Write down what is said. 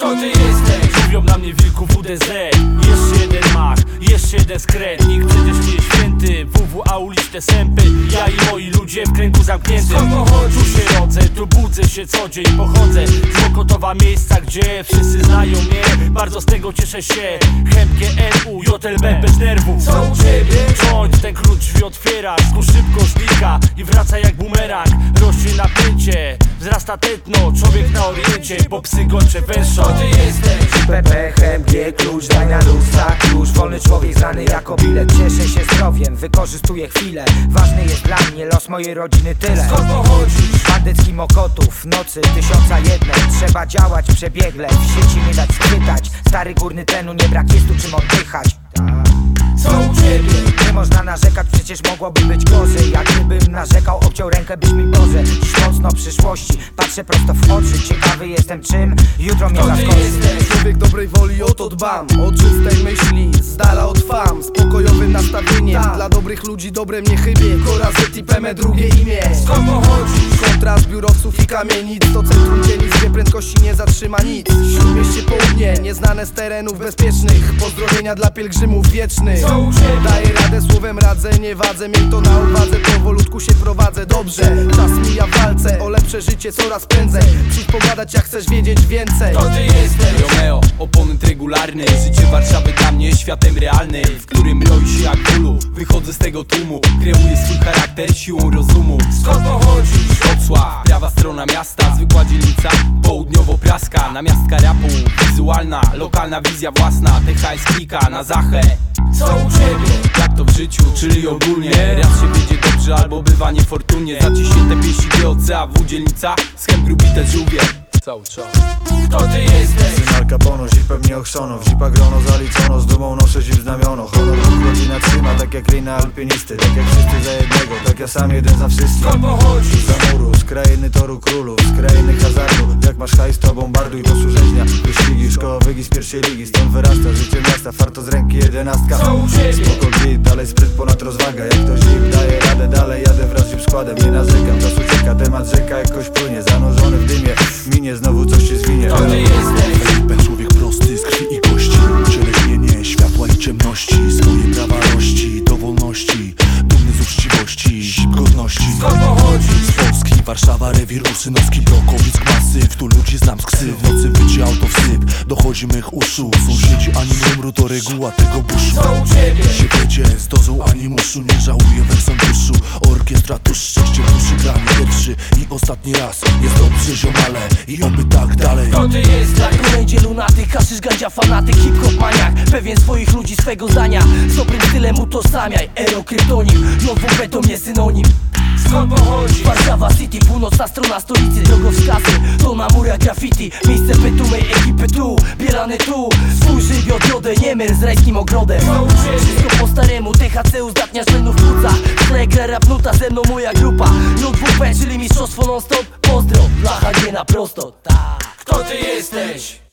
Kto ty jesteś? Mówią na mnie wilku WDZ Jeszcze jeden mach, jeszcze jeden skret Nikt przecież nie jest święty. WW, a uliczne sępy. Ja i moi ludzie w kręgu zamkniętym. Skąd? Tu się rodzę, tu budzę się co dzień Pochodzę. Z Mokotowa miejsca, gdzie wszyscy znają mnie. Bardzo z tego cieszę się. Chętkie NU, JLB bez nerwów Co u ciebie? Bądź ten klucz drzwi otwiera. Skór szybko znika i wraca jak bumerang. Rośnie napięcie, tętno Człowiek na oriencie, bo psy gończe węszą ty jesteś? PP, HMG, klucz, daj na luz, tak już Wolny człowiek znany jako bilet. Cieszę się zdrowiem, wykorzystuję chwilę. Ważny jest dla mnie los mojej rodziny tyle. Skąd pochodzisz? Bandycki mokotów, nocy tysiąca jednej Trzeba działać przebiegle, w sieci nie dać schwytać Stary górny tlenu, nie brak jest tu czym oddychać. Co u ciebie? Nie można narzekać, przecież mogłoby być gorzej. Jak gdybym narzekał, obciął rękę byś mi Boże Dziś mocno przyszłości, patrzę prosto w oczy Ciekawy jestem czym, jutro mnie zaskoczy? Człowiek dobrej woli, o to dbam. O czystej myśli, z dala od fam Spokojowym nastawieniem. Dla dobrych ludzi dobrem nie chybię Korazet i Peme drugie imię. Skąd pochodzisz? Kontrast biurowców i kamienic. To centrum dzielnic, gdzie prędkości nie zatrzyma nic. Śródmieście południe, nieznane z terenów bezpiecznych. Pozdrowienia dla pielgrzymów wiecznych. Co u ciebie? Daję radę słowem radzę, nie wadzę Miej to na uwadze, powolutku się prowadzę dobrze. Czas mija w walce, o lepsze życie coraz prędzej. Przyjdź pogadać jak chcesz wiedzieć więcej. Kto ty jesteś? Romeo, oponent regularny Życie Warszawy dla mnie światem realnym W którym roi się jak bólu. Wychodzę z tego tłumu Kreuję swój charakter siłą rozumu. Skąd pochodzisz? Wrocław, prawa strona miasta Zwykła dzielnica, południowo-praska Namiastka rapu, wizualna Lokalna wizja własna, THS klika na zachę. Co u ciebie? Jak to w życiu, czyli ogólnie? Raz się będzie dobrze, albo bywa niefortunnie. Zaciśnięte pieści GOCAW, dzielnica Schem grubite żółwie. Cały czas Kto ty jesteś? Syn Al Capone, zipem nie ochrzczono W zipach grono zaliczono, z dumą noszę zip znamiono. Honor rodzina trzyma, tak jak lina alpinisty. Tak jak wszyscy za jednego, tak ja sam jeden za wszystkich. Skąd pochodzisz? za muru, z krainy toru królów Z krainy hazardu, jak bombarduj do służenia Wyścigi, szkoła wygi z pierwszej ligi. Stąd wyrasta życie miasta, farto z ręki jedenastka? Spoko git, dalej spryt ponad rozwaga. Jak to zip, daję radę, dalej jadę wraz z składem. Nie narzekam, czas ucieka, temat rzeka jakoś płynie. Zanurzony w dymie, minie, znowu coś się zwinie Warszawa, rewir Usynowski, Brokowic, Masyw Tu ludzi znam z ksyw, w nocy wycie auto wsyp Dochodzi mych uszu, sąsiedzi ani nie umrą To reguła tego buszu. Co u ciebie? się wiedzie z dozą animuszu Nie żałuję wersą duszu Orkiestra tuż szczęście duszy gra nie pierwszy i ostatni raz. Jest dobrze ziomale i oby tak dalej. Kto ty jesteś? Będzie lunatyk, haszysz, gandzia, fanatyk, hip-hop maniak. Pewien swoich ludzi, swego zdania. Z dobrym stylem utożsamiaj Ero, kryptonim, JWP to mnie synonim Skąd pochodzisz? Warszawa City, północna strona stolicy Drogowskazy, to na murach graffiti Miejsce petu, mej ekipy tu Bielany tu, swój żywiot jodę Niemer z rajskim ogrodem? Wszystko po staremu, THC uzdatnia rzędu w płucach Tle rap nuta, ze mną moja grupa JWP, czyli mistrzostwo non stop Pozdro, dla HG na prosto, tak Kto ty jesteś?